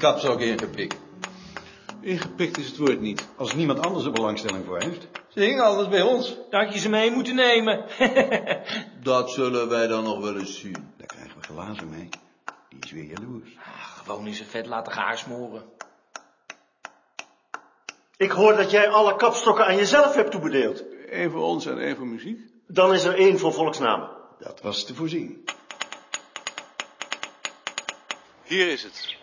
kapstok ingepikt. Ingepikt is het woord niet. Als niemand anders er belangstelling voor heeft. Ze hingen alles bij ons. Dat had je ze mee moeten nemen. Dat zullen wij dan nog wel eens zien. Daar krijgen we glazen mee. Die is weer jaloers. Gewoon in zijn vet laten gaarsmoren. Ik hoor dat jij alle kapstokken aan jezelf hebt toebedeeld. Eén voor ons en één voor muziek. Dan is er één voor volksnamen. Dat was te voorzien. Hier is het.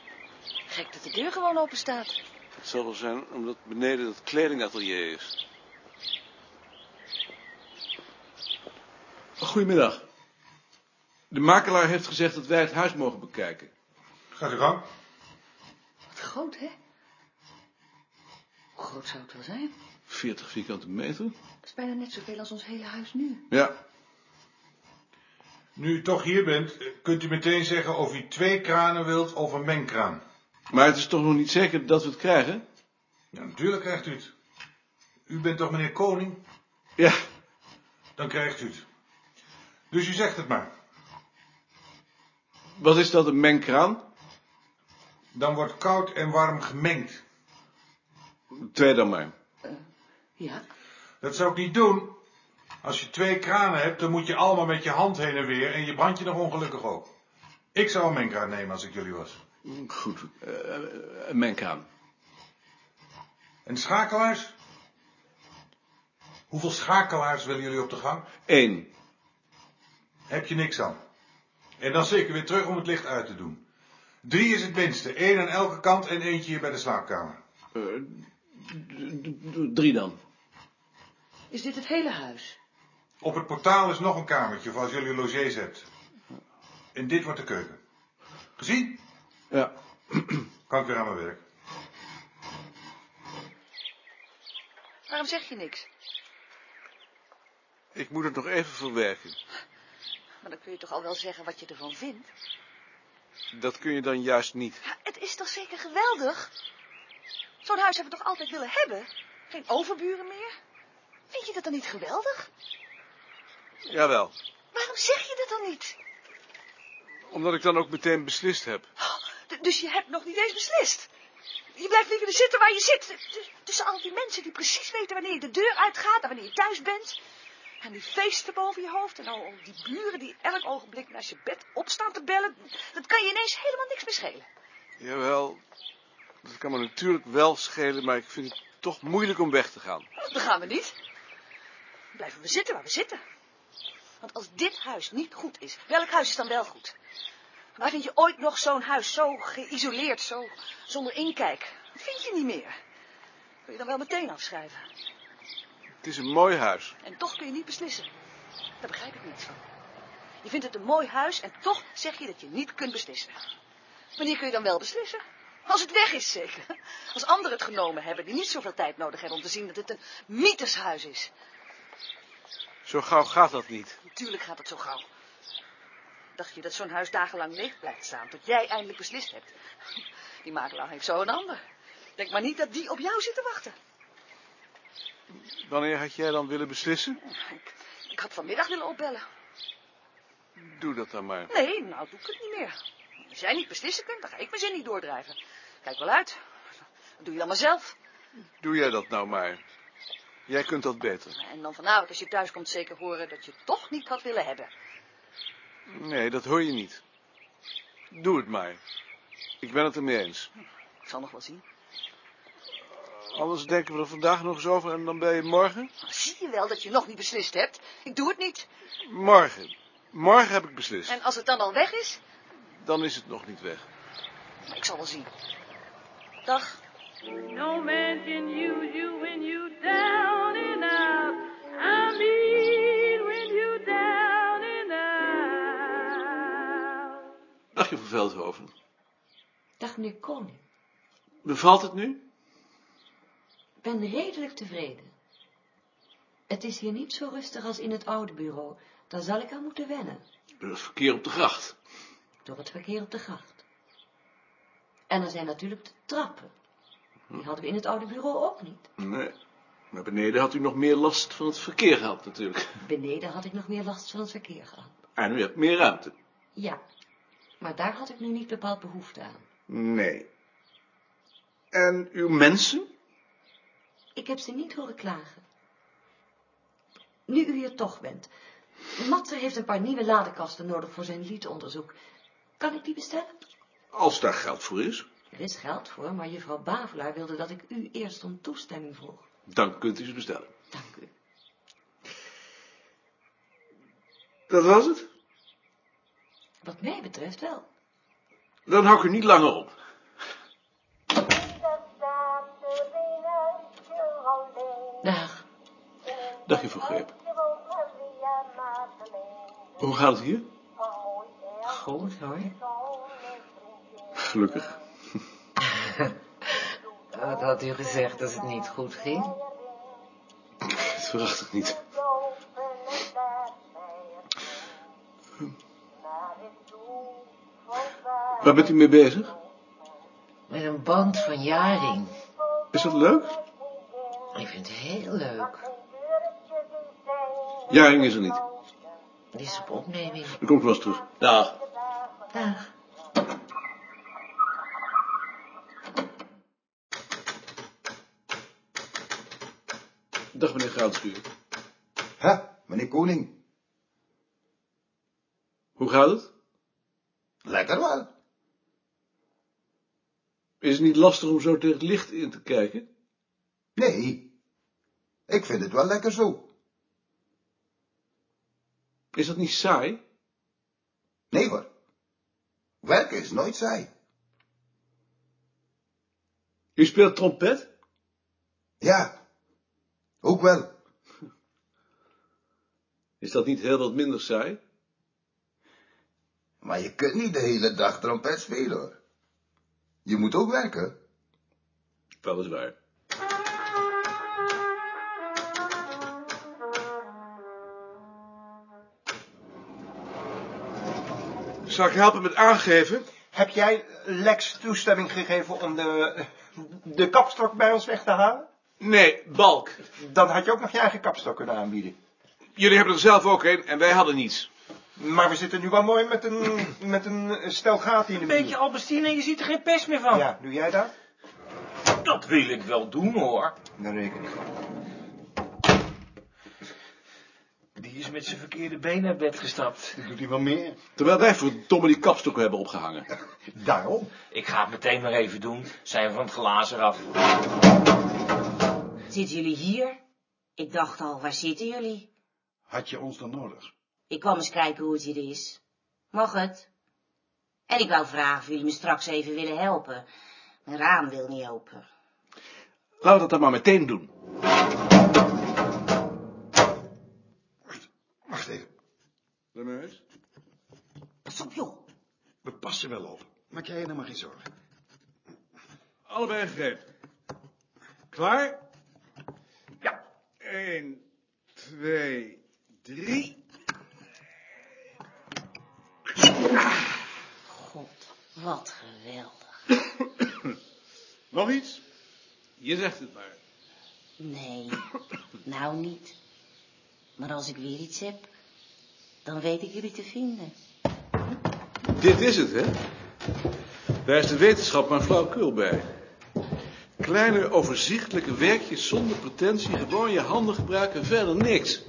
Gek dat de deur gewoon open staat. Het zal wel zijn omdat beneden het kledingatelier is. Goedemiddag. De makelaar heeft gezegd dat wij het huis mogen bekijken. Gaat u gang. Wat groot, hè? Hoe groot zou het wel zijn? 40 vierkante meter. Dat is bijna net zoveel als ons hele huis nu. Ja, Nu u toch hier bent, kunt u meteen zeggen of u twee kranen wilt of een mengkraan. Maar het is toch nog niet zeker dat we het krijgen? Ja, natuurlijk krijgt u het. U bent toch meneer Koning? Ja, Dan krijgt u het. Dus u zegt het maar. wat is dat, een mengkraan? Dan wordt koud en warm gemengd. Twee dan maar. Ja, Dat zou ik niet doen. Als je twee kranen hebt, dan moet je allemaal met je hand heen en weer en je brandt je nog ongelukkig ook. Ik zou een mengkraan nemen als ik jullie was. Goed, eh, een mengkraan. En schakelaars? Hoeveel schakelaars willen jullie op de gang? Eén. Heb je niks aan. En dan zeker weer terug om het licht uit te doen. Drie is het minste. Eén aan elke kant en eentje hier bij de slaapkamer. Eh, drie dan. is dit het hele huis? Op het portaal is nog een kamertje voor als jullie logés hebt. En dit wordt de keuken. Gezien? Ja. Kan ik weer aan mijn werk. Waarom zeg je niks? Ik moet het nog even verwerken. Maar dan kun je toch al wel zeggen wat je ervan vindt? Dat kun je dan juist niet. Ja, het is toch zeker geweldig? Zo'n huis hebben we toch altijd willen hebben? Geen overburen meer? Vind je dat dan niet geweldig? Jawel. Waarom zeg je dat dan niet? Omdat ik dan ook meteen beslist heb. D- dus je hebt nog niet eens beslist. Je blijft liever zitten waar je zit. Tussen al die mensen die precies weten wanneer je de deur uitgaat en wanneer je thuis bent. En die feesten boven je hoofd. En al die buren die elk ogenblik naast je bed opstaan te bellen. Dat kan je ineens helemaal niks meer schelen. Jawel. Dat kan me natuurlijk wel schelen, maar ik vind het toch moeilijk om weg te gaan. Dan gaan we niet. Dan blijven we zitten waar we zitten. Want als dit huis niet goed is, welk huis is dan wel goed? Waar vind je ooit nog zo'n huis zo geïsoleerd, zo zonder inkijk? Dat vind je niet meer. Kun je dan wel meteen afschrijven. Het is een mooi huis. En toch kun je niet beslissen. Daar begrijp ik niets van. Je vindt het een mooi huis en toch zeg je dat je niet kunt beslissen. Wanneer kun je dan wel beslissen? Als het weg is, zeker. Als anderen het genomen hebben die niet zoveel tijd nodig hebben om te zien dat het een mytheshuis is. Zo gauw gaat dat niet. Natuurlijk gaat het zo gauw. Dacht je dat zo'n huis dagenlang leeg blijft staan tot jij eindelijk beslist hebt? Die makelaar heeft zo een ander. Denk maar niet dat die op jou zit te wachten. Wanneer had jij dan willen beslissen? Ik, ik had vanmiddag willen opbellen. Doe dat dan maar. Nee, nou doe ik het niet meer. Als jij niet beslissen kunt, dan ga ik mijn zin niet doordrijven. Kijk wel uit. Dat doe je dan maar zelf. Doe jij dat nou maar. Jij kunt dat beter. En dan vanavond als je thuis komt zeker horen dat je het toch niet had willen hebben. Nee, dat hoor je niet. Doe het maar. Ik ben het ermee eens. Ik zal nog wel zien. Anders denken we er vandaag nog eens over en dan ben je morgen? Maar zie je wel dat je nog niet beslist hebt? Ik doe het niet. Morgen. Morgen heb ik beslist. En als het dan al weg is, Dan is het nog niet weg. ik zal wel zien. Dag. No man can use you when you down Dag, juffrouw Veldhoven. Dag meneer Koning. Bevalt het nu? Ik ben redelijk tevreden. Het is hier niet zo rustig als in het oude bureau. Daar zal ik aan moeten wennen. Door het verkeer op de gracht. Door het verkeer op de gracht. En er zijn natuurlijk de trappen. Die hadden we in het oude bureau ook niet. Nee. Maar beneden had u nog meer last van het verkeer gehad natuurlijk. Beneden had ik nog meer last van het verkeer gehad. En u hebt meer ruimte. Ja, maar daar had ik nu niet bepaald behoefte aan. Nee. En uw mensen? Ik heb ze niet horen klagen. Nu u hier toch bent. Matze heeft een paar nieuwe ladekasten nodig voor zijn liedonderzoek. Kan ik die bestellen? Als daar geld voor is, Er is geld voor, maar juffrouw Bavelaar wilde dat ik u eerst om toestemming vroeg. dan kunt u ze bestellen. Dank u. Dat was het? Wat mij betreft wel. Dan hou ik er niet langer op. Dag. Dag, juffrouw Greep. Hoe gaat het hier? Goed hoor. Gelukkig. Wat had u gezegd als het niet goed ging? Dat verwacht ik niet. Waar bent u mee bezig? Met een band van Jaring. Is dat leuk? Ik vind het heel leuk. Jaring is er niet. Die is op opneming. Dan komt wel eens terug. Dag. Dag. Dag, meneer Goudschuur. Hè, meneer Koning. Hoe gaat het? Lekker wel. Is het niet lastig om zo tegen het licht in te kijken? Nee, ik vind het wel lekker zo. Is dat niet saai? Nee hoor. Werken is nooit saai. U speelt trompet? Ja, ook wel. Is dat niet heel wat minder saai? Maar je kunt niet de hele dag trompet spelen hoor. Je moet ook werken. Weliswaar. Zal ik helpen met aangeven? Heb jij Lex toestemming gegeven om de, de kapstok bij ons weg te halen? Nee, Balk. Dan had je ook nog je eigen kapstok kunnen aanbieden. Jullie hebben er zelf ook een en wij hadden niets. Maar we zitten nu wel mooi met een, met een stel gaten in de Een muur. beetje Albertine en je ziet er geen pest meer van. Ja, doe jij dat? Dat wil ik wel doen hoor. Dan reken ik. Die is met zijn verkeerde been naar bed gestapt. Dat doet hij wel meer. Terwijl wij verdomme die kapstokken hebben opgehangen. Daarom. Ik ga het meteen maar even doen. Zijn we van het glazen af. Zitten jullie hier? Ik dacht al, waar zitten jullie? Had je ons dan nodig? Ik kwam eens kijken hoe het hier is. Mag het? En ik wou vragen of jullie me straks even willen helpen. Mijn raam wil niet open. Laten we dat dan maar meteen doen. Wacht even. De neus. Pas op, joh. We passen wel op. Maak jij je nou maar geen zorgen. Allebei gegrepen. Klaar? Ja. 1, 2, 3. God, wat geweldig. Nog iets? Je zegt het maar. Nee, nou niet. Maar als ik weer iets heb, dan weet ik jullie te vinden. Dit is het, hè? Daar is de wetenschap maar flauwkul bij. Kleine, overzichtelijke werkjes zonder pretentie, gewoon je handen gebruiken, verder niks.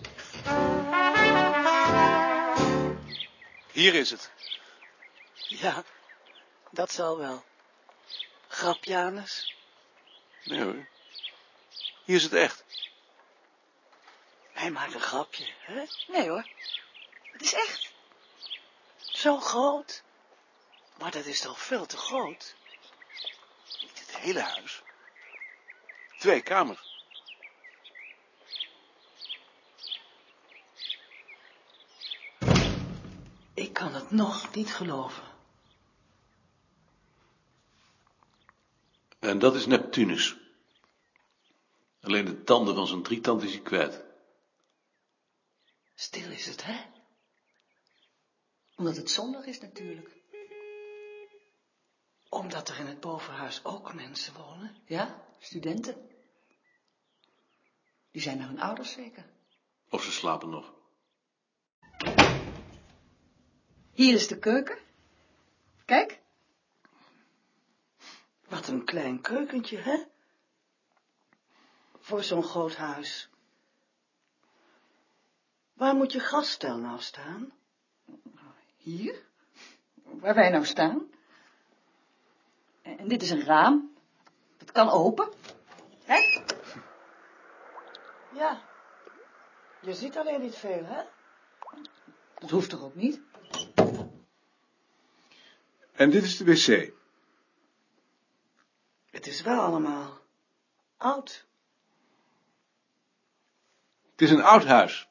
Hier is het. Ja, dat zal wel. Grap, Janus? Nee hoor. Hier is het echt. Hij maakt een grapje, hè? Nee hoor. Het is echt. Zo groot. Maar dat is toch veel te groot? Niet het hele huis. Twee kamers. Ik kan het nog niet geloven. En dat is Neptunus. Alleen de tanden van zijn drietand is hij kwijt. Stil is het, hè? Omdat het zondag is natuurlijk. Omdat er in het bovenhuis ook mensen wonen. Ja, studenten. Die zijn naar hun ouders zeker. Of ze slapen nog. Hier is de keuken. Kijk. Wat een klein keukentje, hè? Voor zo'n groot huis. Waar moet je gasstel nou staan? Hier? Waar wij nou staan? En dit is een raam. Dat kan open. Hè? Ja. Je ziet alleen niet veel, hè? Dat hoeft toch ook niet? En dit is de wc. Het is wel allemaal oud. Het is een oud huis.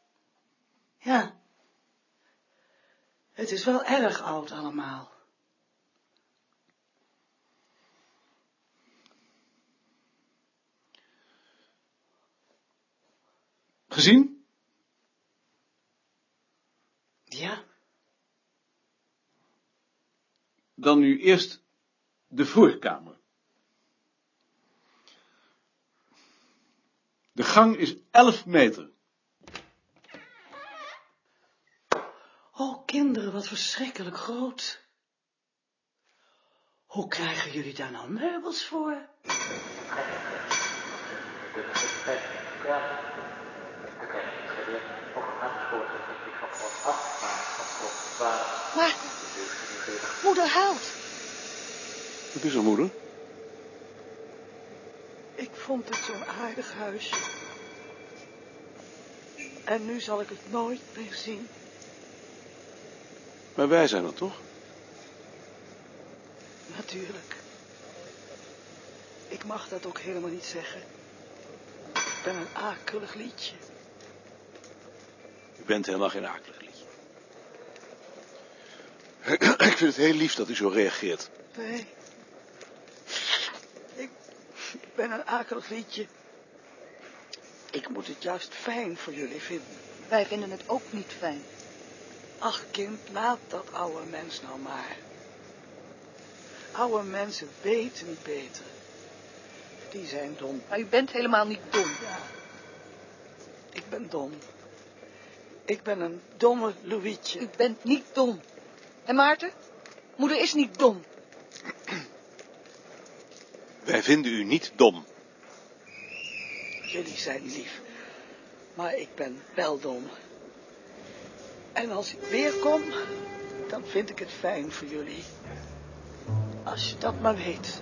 Ja. Het is wel erg oud allemaal. Gezien? Ja. Dan nu eerst de voorkamer. De gang is 11 meter. Oh, kinderen, wat verschrikkelijk groot. Hoe krijgen jullie daar nou meubels voor? Maar, moeder huilt. Wat is er, moeder? Ik vond het zo'n aardig huisje. En nu zal ik het nooit meer zien. Maar wij zijn er toch? Natuurlijk. Ik mag dat ook helemaal niet zeggen. Ik ben een akelig liedje. U bent helemaal geen akelig liedje. Ik vind het heel lief dat u zo reageert. Nee. Ik ben een akelig liedje. Ik moet het juist fijn voor jullie vinden. Wij vinden het ook niet fijn. Ach, kind, laat dat oude mens nou maar. Oude mensen weten niet beter. Die zijn dom. Maar u bent helemaal niet dom. Ja. Ik ben dom. Ik ben een domme Louietje. U bent niet dom. En Maarten? Moeder is niet dom. Wij vinden u niet dom. Jullie zijn lief. Maar ik ben wel dom. En als ik weer kom, dan vind ik het fijn voor jullie. Als je dat maar weet.